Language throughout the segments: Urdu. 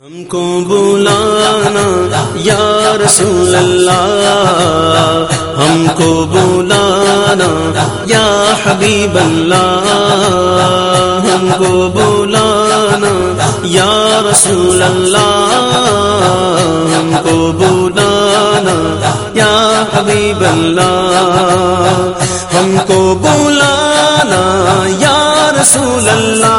ہم کو بلانا، یا رسول اللہ، ہم کو بلانا، یا حبیب اللہ، ہم کو بلانا، یا رسول اللہ، ہم کو بلانا، یا حبیب اللہ، ہم کو بلانا، یا رسول اللہ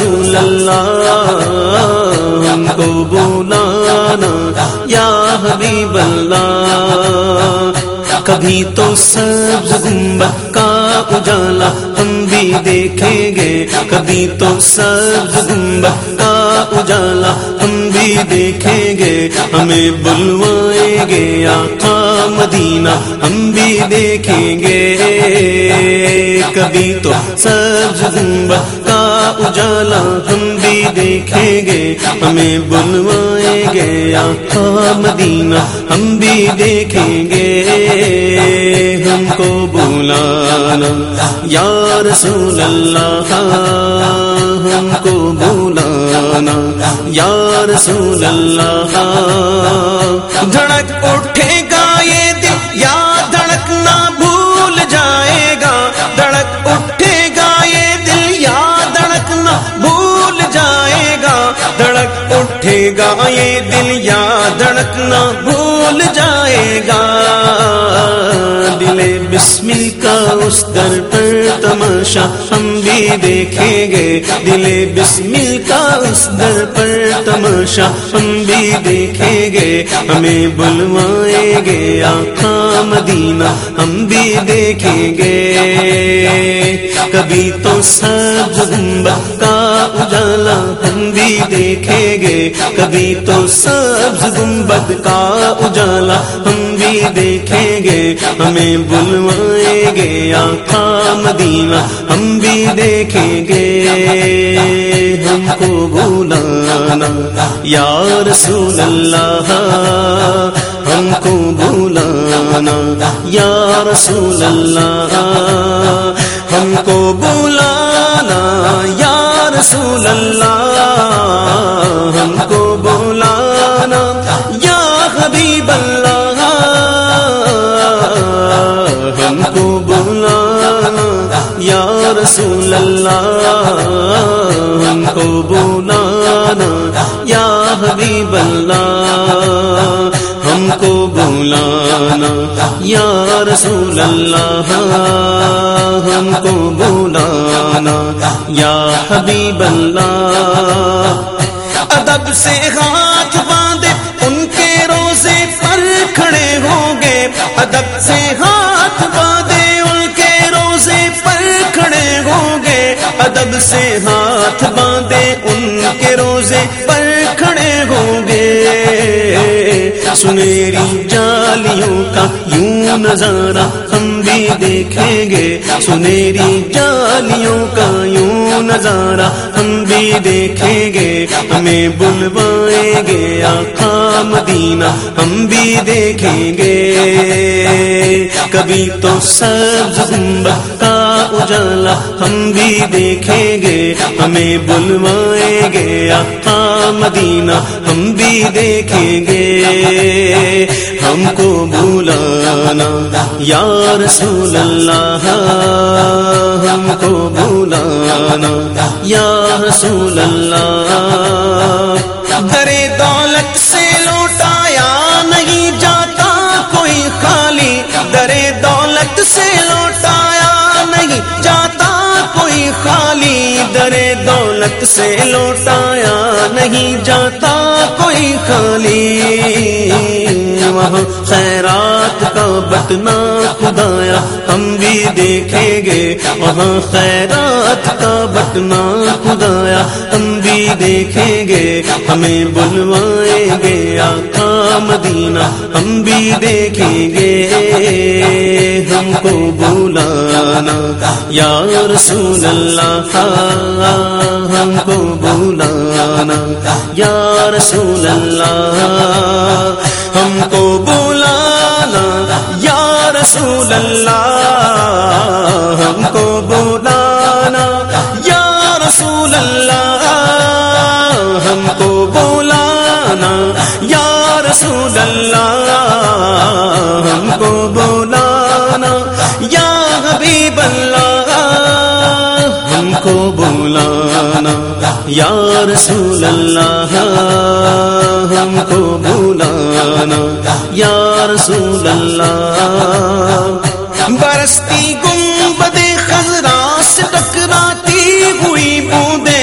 رسول اللہ، ہم کو بلانا یا حبیب اللہ۔ کبھی تو سبز گنبد کا اجالا ہم بھی دیکھیں گے، کبھی تو سبز گنبد کا اجالا ہم بھی دیکھیں گے، ہمیں بلوائیں گے آقا مدینہ، ہم بھی دیکھیں گے۔ کبھی تو سبز گنبد کا اجالا ہم بھی دیکھیں گے، ہمیں بلوائیں گے آقا مدینہ، ہم بھی دیکھیں گے۔ ہم کو بلانا یا رسول اللہ، ہم کو یا رسول اللہ دھڑک اٹھے گا یہ دل یا دھڑکنا بھول جائے گا دھڑک اٹھے گا یہ دل یا دھڑکنا بھول جائے گا دھڑک اٹھے گا یہ دل یا دھڑکنا بھول جائے گا دل بسمل کا اس در پر تماشا ہم بھی دیکھیں گے دل بسمل در پر تماشا ہم بھی دیکھیں گے، ہمیں بلوائیں گے۔ آقا مدینہ ہم بھی دیکھیں گے۔ کبھی تو سب گنبد کا اجالا ہم بھی دیکھیں گے۔ کبھی تو سبز گنبد کا اجالا ہم بھی دیکھیں گے۔ ہمیں بلوائیں گے۔ آقا مدینہ ہم بھی دیکھیں گے۔ ہم کو بلانا یا رسول اللہ ہم کو بلانا یا رسول اللہ ہم کو بلانا یا رسول اللہ ہم کو بلانا یا حبیب اللہ ہم کو بلانا یا رسول اللہ کو بلانا یا حبیب اللہ، ہم کو بلانا، یا رسول اللہ، ہم کو بلانا، یا حبیب اللہ۔ ادب سے ہاتھ باندھے، ان کے روزے پر کھڑے ہوں گے۔ ادب سے ہاتھ سے ہاتھ باندھے، ان کے روزے پر کھڑے ہوں گے۔ سنہری جالیوں کا یوں نظارہ بھی دیکھیں گے۔ سنہری جالیوں کا یوں نظارہ ہم بھی دیکھیں گے۔ ہمیں بلوائیں گے آقا مدینہ، ہم بھی دیکھیں گے۔ کبھی تو سبز گنبد کا اجالا ہم بھی دیکھیں گے۔ ہمیں بلوائیں گے آقا مدینہ، ہم بھی دیکھیں گے۔ ہم کو بلانا یا رسول اللہ، ہم کو بلانا۔ یا رسول اللہ درے دولت سے لوٹایا نہیں جاتا کوئی خالی۔ درے دولت سے لوٹایا نہیں جاتا کوئی خالی۔ درے دولت سے لوٹایا نہیں جاتا کوئی خالی۔ وہاں خیرات کا بٹنا خدایا ہم بھی دیکھیں گے۔ وہاں خیرات کا بٹنا خدایا ہم بھی دیکھیں گے۔ ہمیں بلوائیں گے آقا مدینہ، ہم بھی دیکھیں گے۔ ہم کو بلانا یا رسول اللہ، ہم کو بلانا یا رسول اللہ۔ ہم کو بلانا رسول اللہ ہم کو بولانا یا رسول اللہ ہم کو بولانا یا رسول اللہ ہم کو بولانا یا حبیب اللہ ہم کو بولانا یا رسول اللہ ہم کو یا رسول اللہ برستی گنبد خزرا سے ٹکراتی ہوئی بوندے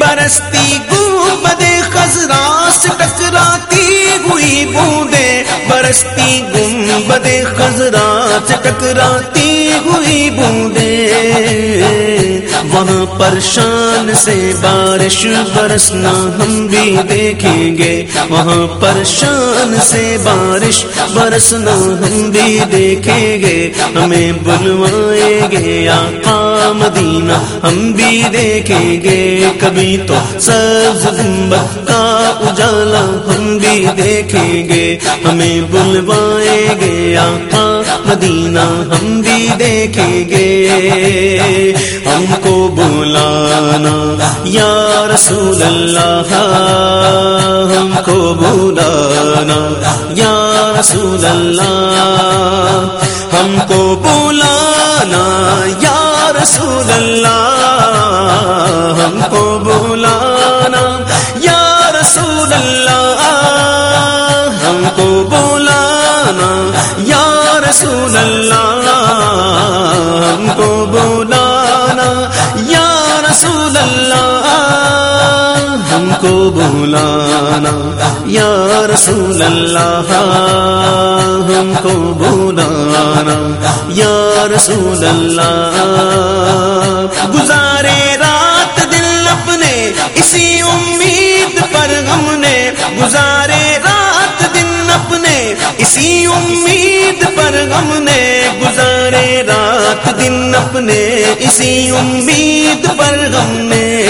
برستی گنبد خزرا سے ٹکراتی ہوئی بوندے برستی گنبد خزرا سے ٹکراتی ہوئی بوندے۔ وہاں پر شان سے بارش برسنا ہم بھی دیکھیں گے۔ وہاں پر شان سے بارش برسنا ہم بھی دیکھیں گے۔ ہمیں بلوائیں گے آقا مدینہ، ہم بھی دیکھیں گے۔ کبھی تو سبز گنبد کا اجالا ہم بھی دیکھیں گے۔ ہمیں بلوائیں گے آقا مدینہ، ہم بھی دیکھیں گے۔ ہم کو بلانا یا رسول اللہ، ہم کو بلانا یا رسول اللہ۔ ہم کو بلانا یا رسول اللہ کو بولانا یا رسول اللہ، ہم کو بولانا یا رسول اللہ۔ گزارے رات دل اپنے، اسی امید پر ہم نے۔ گزارے رات دن اپنے، اسی امید پر ہم نے۔ گزارے رات دن اپنے، اسی امید پر ہم نے۔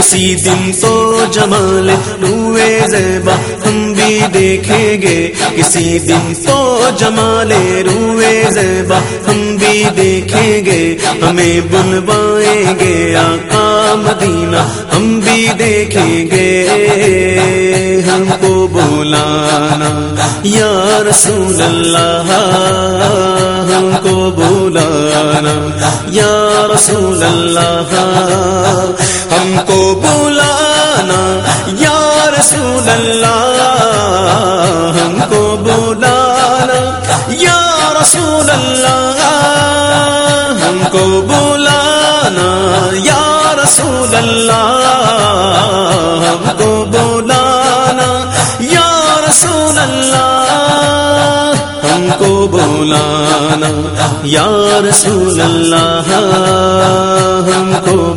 کسی دن تو جمال روئے زیبا ہم بھی دیکھیں گے۔ کسی دن تو جمال روئے زیبا ہم بھی دیکھیں گے۔ ہمیں بلوائیں گے آقا مدینہ، ہم بھی دیکھیں گے۔ ہم کو بولانا یا رسول اللہ ہم کو بولانا یا رسول اللہ ہم کو بولانا یا رسول اللہ، ہم کو بولانا یا رسول اللہ، ہم کو بولانا یا رسول اللہ، ہم کو بولانا یا رسول اللہ، ہم کو بولانا یا رسول اللہ، ہم کو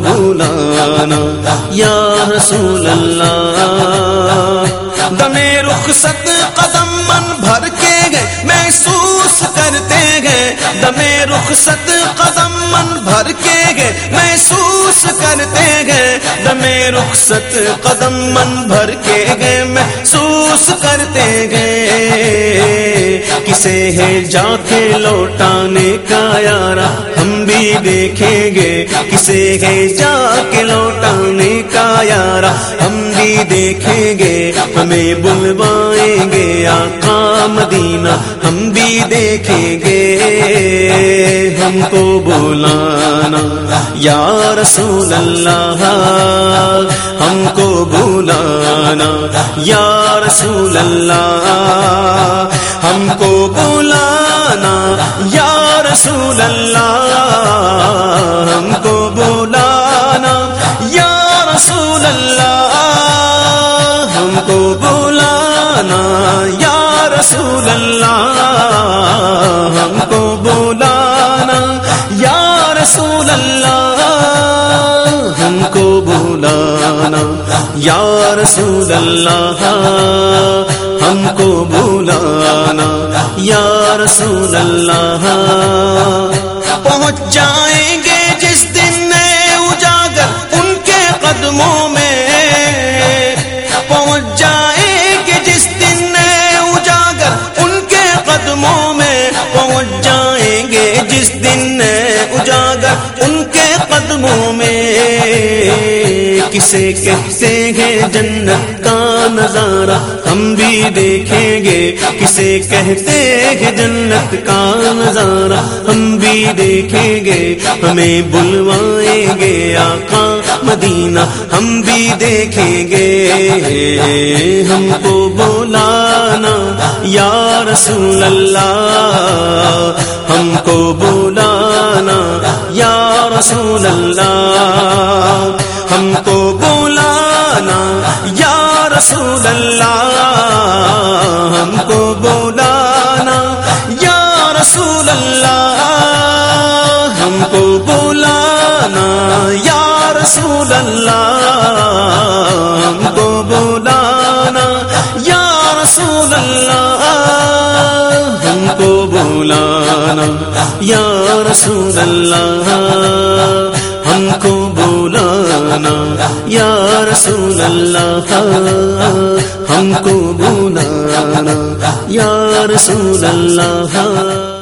یا رسول اللہ۔ دمے رخصت قدم من بھر کے گئے، محسوس کرتے گئے۔ دمے رخصت قدم من بھر کے گئے، محسوس کرتے گئے۔ دمے رخصت قدم من بھر کے گئے، محسوس کرتے گئے۔ کسے ہے جا کے لوٹانے کا یارا؟ دیکھیں گے، کسے ہے جا کے لوٹانے کا یارا ہم بھی دیکھیں گے، ہمیں بلوائیں گے آقا مدینہ، ہم بھی دیکھیں گے۔ ہم کو بولانا یا رسول اللہ، ہم کو بولانا یا رسول اللہ، ہم کو بولانا یا رسول اللہ، ہم کو بولانا یا رسول اللہ، ہم کو بولانا یا رسول اللہ، ہم کو بولانا یا رسول اللہ، ہم کو بولانا یا رسول اللہ، ہم کو بولانا یا رسول اللہ۔ پہنچ جائیں گے جس دن میں اجاگر ان کے قدموں میں۔ پہنچ جائیں گے جس دن میں اجاگر ان کے قدموں میں۔ پہنچ جائیں گے جس دن میں اجاگر ان کے قدموں میں۔ کسے کہتے ہیں جنت کا نظارہ ہم بھی دیکھیں گے کسے کہتے ہیں جنت کا نظارہ۔ ہم بھی دیکھیں گے، ہمیں بلوائیں گے آقا مدینہ۔ ہم بھی دیکھیں گے، ہم کو بولانا یا رسول اللہ۔ ہم کو بولانا یا رسول اللہ۔ بولانا یا رسول اللہ ہم کو بولانا یا رسول اللہ ہم کو بولانا یا رسول اللہ ہم کو بولانا یا رسول اللہ ہم کو بولانا یا رسول اللہ